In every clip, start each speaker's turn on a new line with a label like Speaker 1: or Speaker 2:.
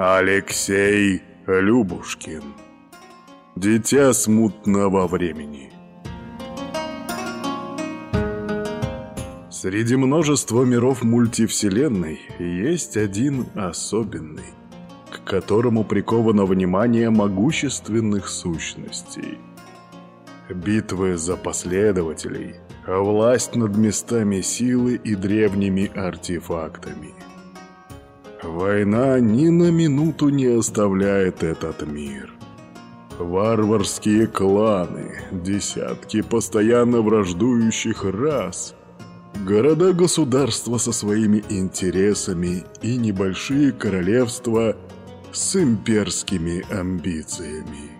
Speaker 1: Алексей Любушкин. Дитя смутного времени. Среди множества миров мультивселенной есть один особенный, к которому приковано внимание могущественных сущностей. Битвы за последователей, власть над местами силы и древними артефактами. Война ни на минуту не оставляет этот мир. Варварские кланы, десятки постоянно враждующих рас, города-государства со своими интересами и небольшие королевства с имперскими амбициями.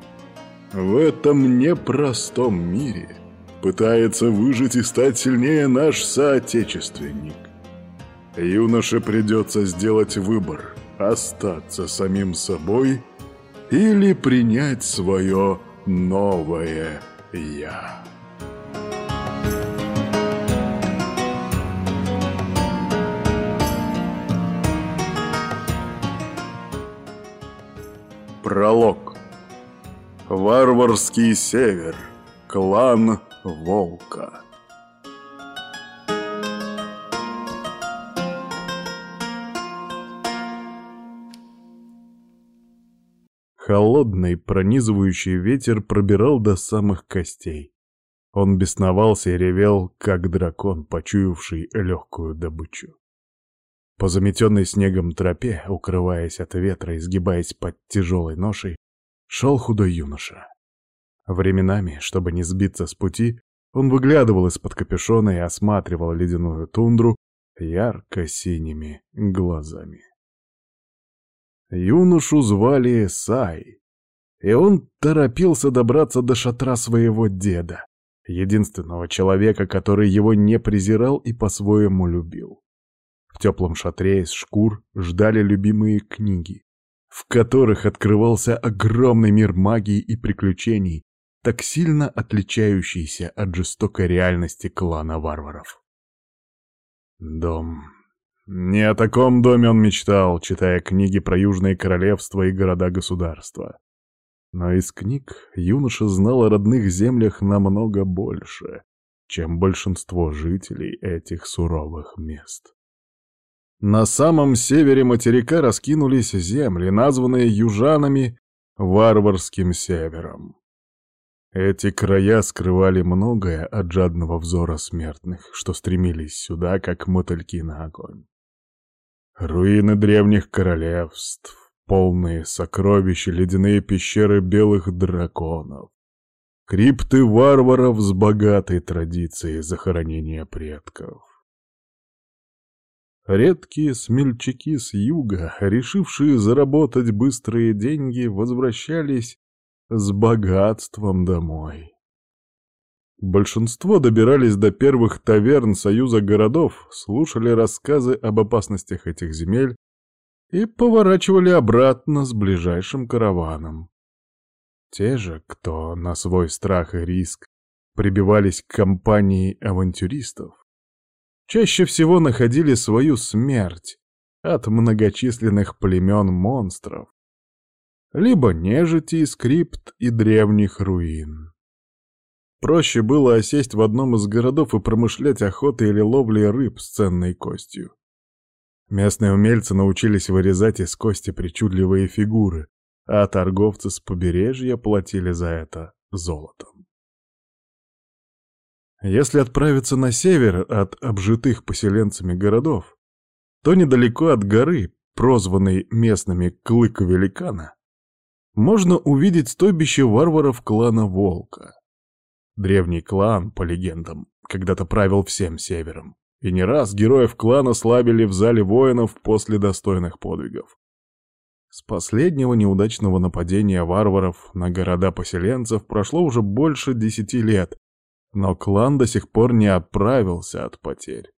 Speaker 1: В этом непростом мире пытается выжить и стать сильнее наш соотечественник. Юноше придется сделать выбор – остаться самим собой или принять свое новое «Я». Пролог. Варварский север. Клан Волка. Холодный, пронизывающий ветер пробирал до самых костей. Он бесновался и ревел, как дракон, почуявший легкую добычу. По заметенной снегом тропе, укрываясь от ветра и сгибаясь под тяжелой ношей, шел худой юноша. Временами, чтобы не сбиться с пути, он выглядывал из-под капюшона и осматривал ледяную тундру ярко-синими глазами. Юношу звали Сай, и он торопился добраться до шатра своего деда, единственного человека, который его не презирал и по-своему любил. В теплом шатре из шкур ждали любимые книги, в которых открывался огромный мир магии и приключений, так сильно отличающийся от жестокой реальности клана варваров. Дом не о таком доме он мечтал, читая книги про Южные Королевства и города-государства. Но из книг юноша знал о родных землях намного больше, чем большинство жителей этих суровых мест. На самом севере материка раскинулись земли, названные южанами Варварским Севером. Эти края скрывали многое от жадного взора смертных, что стремились сюда, как мотыльки на огонь. Руины древних королевств, полные сокровища, ледяные пещеры белых драконов, крипты варваров с богатой традицией захоронения предков. Редкие смельчаки с юга, решившие заработать быстрые деньги, возвращались с богатством домой. Большинство добирались до первых таверн Союза городов, слушали рассказы об опасностях этих земель и поворачивали обратно с ближайшим караваном. Те же, кто на свой страх и риск прибивались к компании авантюристов, чаще всего находили свою смерть от многочисленных племен монстров, либо нежити, скрипт и древних руин. Проще было осесть в одном из городов и промышлять охотой или ловлей рыб с ценной костью. Местные умельцы научились вырезать из кости причудливые фигуры, а торговцы с побережья платили за это золотом. Если отправиться на север от обжитых поселенцами городов, то недалеко от горы, прозванной местными Клыка Великана, можно увидеть стойбище варваров клана Волка. Древний клан, по легендам, когда-то правил всем севером. И не раз героев клана славили в зале воинов после достойных подвигов. С последнего неудачного нападения варваров на города поселенцев прошло уже больше десяти лет, но клан до сих пор не оправился от потерь.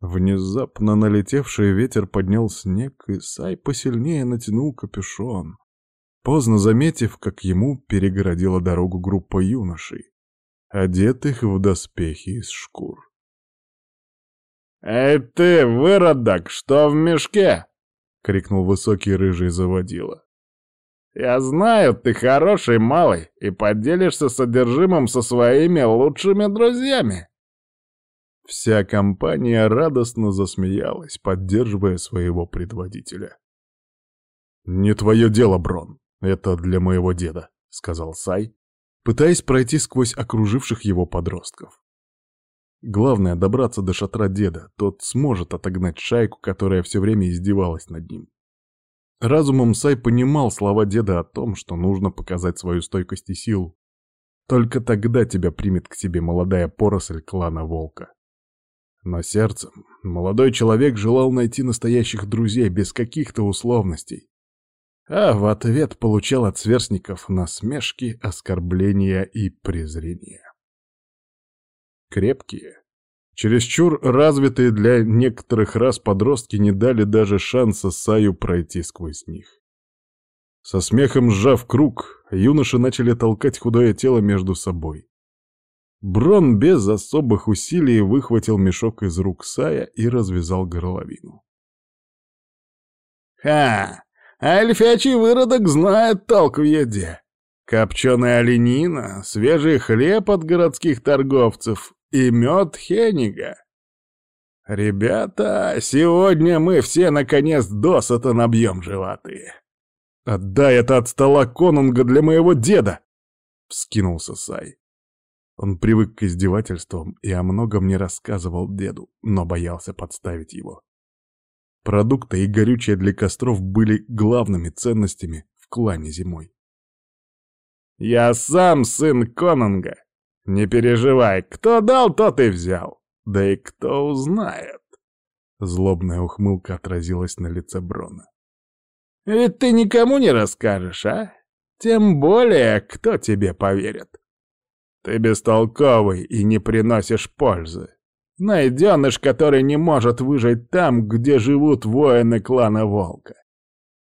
Speaker 1: Внезапно налетевший ветер поднял снег, и Сай посильнее натянул капюшон поздно заметив, как ему перегородила дорогу группа юношей, одетых в доспехи из шкур.
Speaker 2: «Эй ты, выродок, что в мешке?»
Speaker 1: крикнул высокий рыжий заводила.
Speaker 2: «Я знаю, ты хороший малый и поделишься содержимым со своими лучшими друзьями!»
Speaker 1: Вся компания радостно засмеялась, поддерживая своего предводителя. «Не твое дело, Брон, это для моего деда», — сказал Сай, пытаясь пройти сквозь окруживших его подростков. Главное — добраться до шатра деда, тот сможет отогнать шайку, которая все время издевалась над ним. Разумом Сай понимал слова деда о том, что нужно показать свою стойкость и силу. Только тогда тебя примет к себе молодая поросль клана Волка. Но сердцем молодой человек желал найти настоящих друзей без каких-то условностей. А в ответ получал от сверстников насмешки, оскорбления и презрения. Крепкие, чересчур развитые для некоторых раз подростки не дали даже шанса Саю пройти сквозь них. Со смехом сжав круг, юноши начали толкать худое тело между собой. Брон без особых усилий выхватил мешок из рук Сая и развязал горловину.
Speaker 2: «Ха! А эльфячий выродок знает толк в еде!» Копченая оленина, свежий хлеб от городских торговцев и мед Хенига. Ребята, сегодня мы все наконец досыта набьем животы.
Speaker 1: Отдай это от стола конунга для моего деда! Вскинулся Сай. Он привык к издевательствам и о многом не рассказывал деду, но боялся подставить его. Продукты и горючее для костров были главными ценностями в клане зимой.
Speaker 2: «Я сам сын Конунга. Не переживай, кто дал, тот и взял. Да и кто узнает».
Speaker 1: Злобная ухмылка отразилась на лице Брона.
Speaker 2: «Ведь ты никому не расскажешь, а? Тем более, кто тебе поверит? Ты бестолковый и не приносишь пользы. Найденыш, который не может выжить там, где живут воины клана Волка.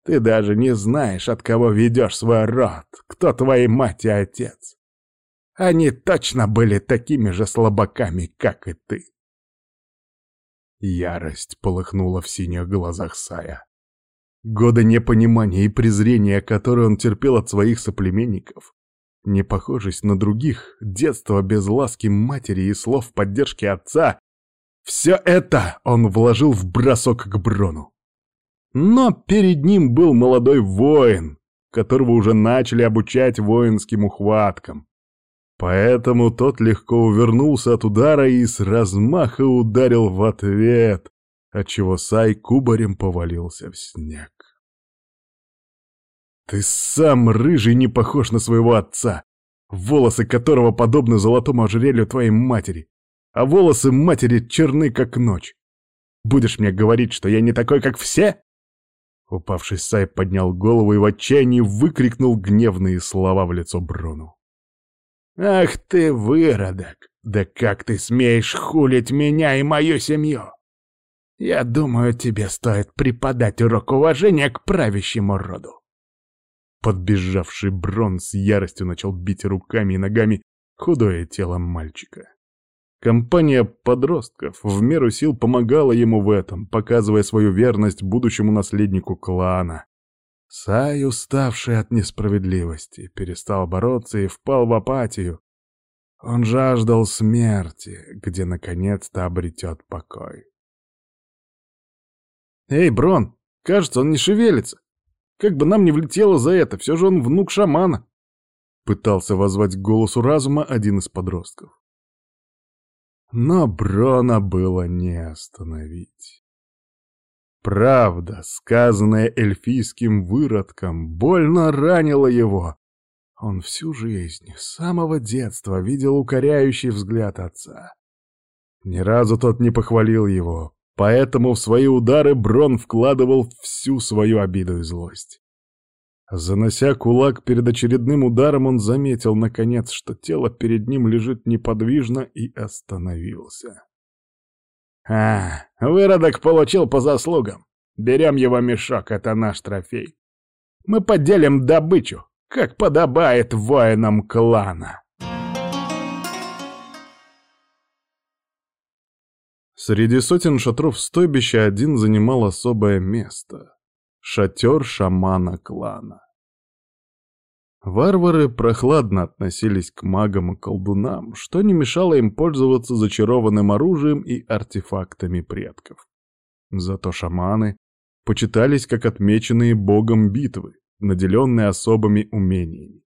Speaker 2: Ты даже не знаешь, от кого ведешь свой род, кто твои мать и отец. Они точно были такими же слабаками, как и ты.
Speaker 1: Ярость полыхнула в синих глазах Сая. Годы непонимания и презрения, которые он терпел от своих соплеменников, непохожесть на других, детство без ласки матери и слов поддержки отца — все это он вложил в бросок к Брону. Но перед ним был молодой воин, которого уже начали обучать воинским ухваткам. Поэтому тот легко увернулся от удара и с размаха ударил в ответ, отчего Сай кубарем повалился в снег. «Ты сам, рыжий, не похож на своего отца, волосы которого подобны золотому ожерелью твоей матери, а волосы матери черны, как ночь. Будешь мне говорить, что я не такой, как все?» Упавший Сай поднял голову и в отчаянии выкрикнул гневные слова в лицо Брону.
Speaker 2: «Ах ты, выродок! Да как ты смеешь хулить меня и мою семью? Я думаю, тебе стоит преподать урок уважения к правящему роду».
Speaker 1: Подбежавший Брон с яростью начал бить руками и ногами худое тело мальчика. Компания подростков в меру сил помогала ему в этом, показывая свою верность будущему наследнику клана. Сай, уставший от несправедливости, перестал бороться и впал в апатию. Он жаждал смерти, где наконец-то обретет покой. «Эй, Брон, кажется, он не шевелится. Как бы нам не влетело за это, все же он внук шамана!» Пытался воззвать к голосу разума один из подростков. Но Брона было не остановить. Правда, сказанная эльфийским выродком, больно ранила его. Он всю жизнь, с самого детства, видел укоряющий взгляд отца. Ни разу тот не похвалил его, поэтому в свои удары Брон вкладывал всю свою обиду и злость. Занося кулак перед очередным ударом, он заметил, наконец, что тело перед ним лежит неподвижно и остановился.
Speaker 2: «А, выродок получил по заслугам. Берем его мешок, это наш трофей. Мы поделим добычу, как подобает воинам клана».
Speaker 1: Среди сотен шатров стойбища один занимал особое место. Шатер шамана клана. Варвары прохладно относились к магам и колдунам, что не мешало им пользоваться зачарованным оружием и артефактами предков. Зато шаманы почитались как отмеченные богом битвы, наделенные особыми умениями,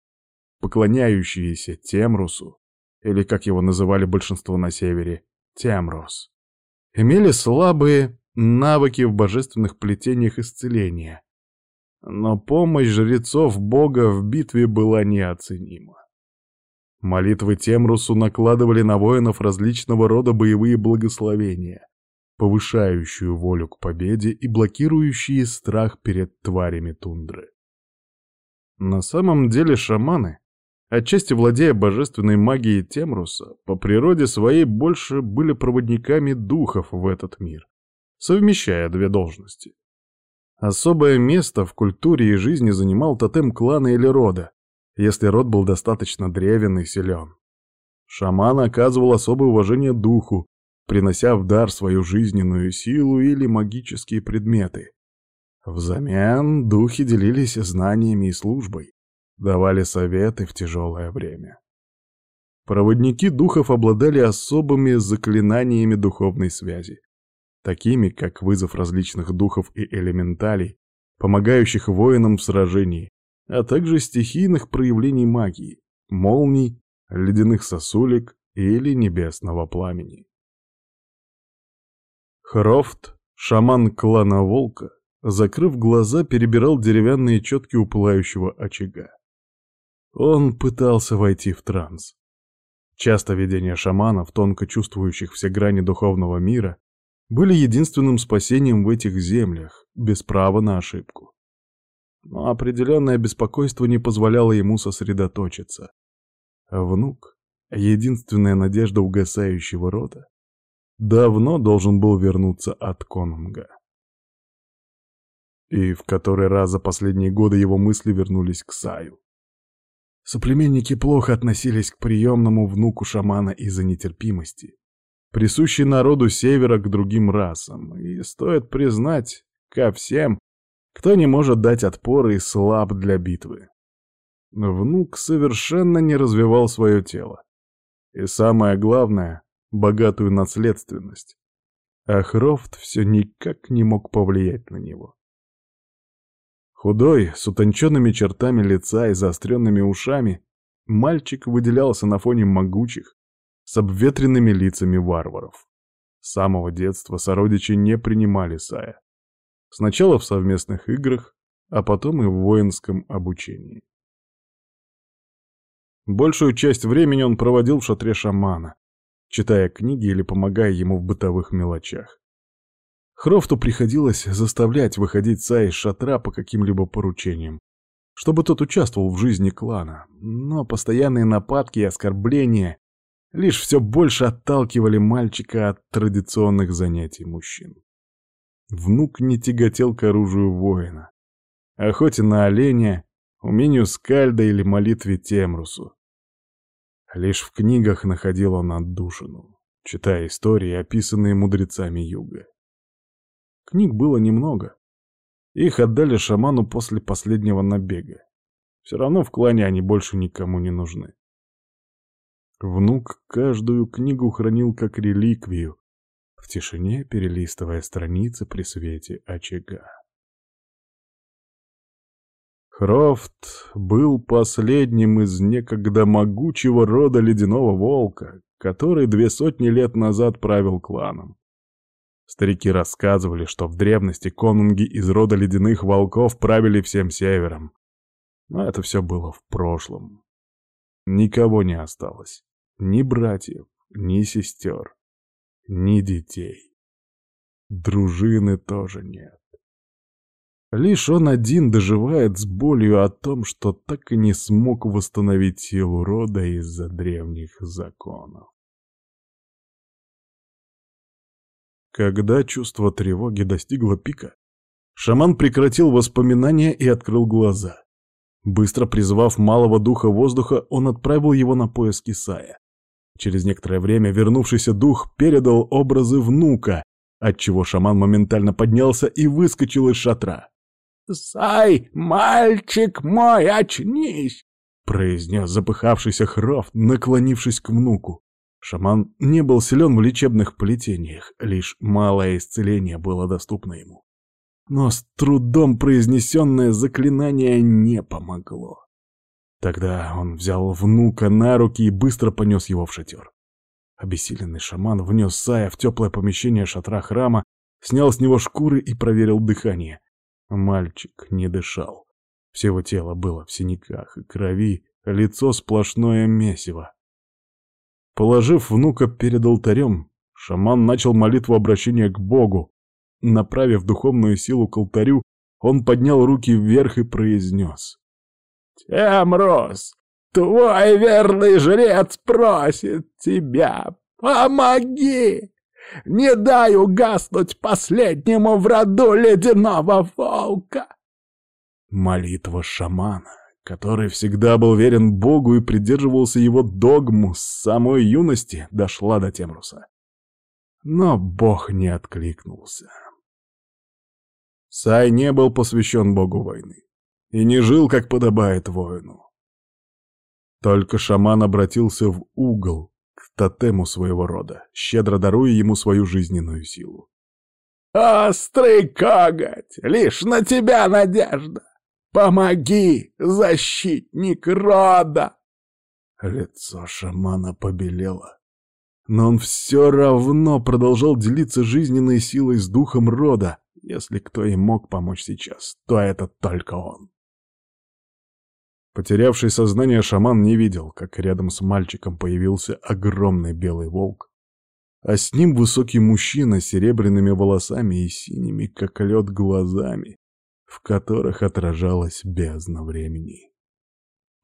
Speaker 1: поклоняющиеся Темрусу, или, как его называли большинство на севере, Темрус, имели слабые навыки в божественных плетениях исцеления, но помощь жрецов бога в битве была неоценима. Молитвы Темрусу накладывали на воинов различного рода боевые благословения, повышающую волю к победе и блокирующие страх перед тварями тундры. На самом деле шаманы, отчасти владея божественной магией Темруса, по природе своей больше были проводниками духов в этот мир, совмещая две должности. Особое место в культуре и жизни занимал тотем клана или рода, если род был достаточно древен и силен. Шаман оказывал особое уважение духу, принося в дар свою жизненную силу или магические предметы. Взамен духи делились знаниями и службой, давали советы в тяжелое время. Проводники духов обладали особыми заклинаниями духовной связи, такими как вызов различных духов и элементалей, помогающих воинам в сражении, а также стихийных проявлений магии, молний, ледяных сосулек или небесного пламени. Хрофт, шаман клана Волка, закрыв глаза, перебирал деревянные четки у пылающего очага. Он пытался войти в транс. Часто видения шаманов, тонко чувствующих все грани духовного мира, были единственным спасением в этих землях, без права на ошибку. Но определенное беспокойство не позволяло ему сосредоточиться. Внук, единственная надежда угасающего рода, давно должен был вернуться от Конунга. И в который раз за последние годы его мысли вернулись к Саю. Соплеменники плохо относились к приемному внуку шамана из-за нетерпимости, присущей народу севера к другим расам, и, стоит признать, ко всем, кто не может дать отпор и слаб для битвы. Внук совершенно не развивал свое тело. И самое главное, богатую наследственность. А Хрофт все никак не мог повлиять на него. Худой, с утонченными чертами лица и заостренными ушами, мальчик выделялся на фоне могучих, с обветренными лицами варваров. С самого детства сородичи не принимали Сая. Сначала в совместных играх, а потом и в воинском обучении. Большую часть времени он проводил в шатре шамана, читая книги или помогая ему в бытовых мелочах. Хрофту приходилось заставлять выходить Са из шатра по каким-либо поручениям, чтобы тот участвовал в жизни клана, но постоянные нападки и оскорбления лишь все больше отталкивали мальчика от традиционных занятий мужчин. Внук не тяготел к оружию воина, охоте на оленя, умению скальда или молитве Темрусу. Лишь в книгах находил он отдушину, читая истории, описанные мудрецами юга. Книг было немного. Их отдали шаману после последнего набега. Все равно в клане они больше никому не нужны. Внук каждую книгу хранил как реликвию, в тишине перелистывая страницы при свете очага. Хрофт был последним из некогда могучего рода ледяного волка, который две сотни лет назад правил кланом. Старики рассказывали, что в древности конунги из рода ледяных волков правили всем севером. Но это все было в прошлом. Никого не осталось. Ни братьев, ни сестер, ни детей. Дружины тоже нет. Лишь он один доживает с болью о том, что так и не смог восстановить силу рода из-за древних законов. Когда чувство тревоги достигло пика, шаман прекратил воспоминания и открыл глаза. Быстро призвав малого духа воздуха, он отправил его на поиски Сая. Через некоторое время вернувшийся дух передал образы внука, отчего шаман моментально поднялся и выскочил из шатра.
Speaker 2: Сай, мальчик мой, очнись!» — произнес запыхавшийся Хрофт, наклонившись к внуку. Шаман не был силен в лечебных плетениях, лишь малое исцеление было доступно ему. Но с трудом произнесенное заклинание не помогло. Тогда он взял внука на руки и быстро понес его в шатер. Обессиленный шаман внес Сая в теплое помещение шатра храма, снял с него шкуры и проверил дыхание. Мальчик не дышал. Все его тело было в синяках и крови, лицо сплошное месиво. Положив внука перед алтарем, шаман начал молитву обращения к Богу. Направив духовную силу к алтарю, он поднял руки вверх и произнес. «Темрос, твой верный жрец просит тебя, помоги! Не дай угаснуть последнему в роду ледяного волка!» Молитва шамана который всегда был верен Богу и придерживался его догму с самой юности, дошла до Темруса. Но Бог не откликнулся. Сай не был посвящен Богу войны и не жил, как подобает воину. Только шаман обратился в угол к тотему своего рода, щедро даруя ему свою жизненную силу. «Острый коготь! Лишь на тебя надежда! Помоги, защитник рода!» Лицо шамана побелело. Но он все равно продолжал делиться жизненной силой с духом рода. Если кто и мог помочь сейчас, то это только он. Потерявший сознание шаман не видел, как рядом с мальчиком появился огромный белый волк, а с ним высокий мужчина с серебряными волосами и синими, как лед, глазами, в которых отражалась бездна времени.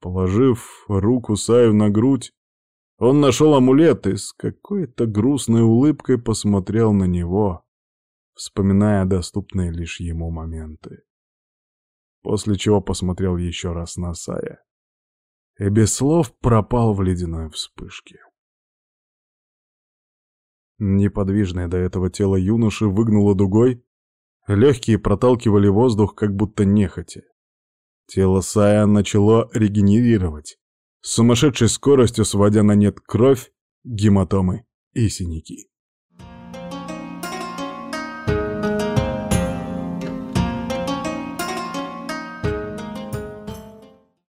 Speaker 2: Положив руку Саю на грудь, он нашел амулет и с какой-то грустной улыбкой посмотрел на него, вспоминая доступные лишь ему моменты. После чего посмотрел еще раз на Сая и без слов пропал в ледяной вспышке. Неподвижное до этого тело юноши выгнуло дугой, Легкие проталкивали воздух, как будто нехотя. Тело Сая начало регенерировать, с сумасшедшей скоростью сводя на нет кровь, гематомы и синяки.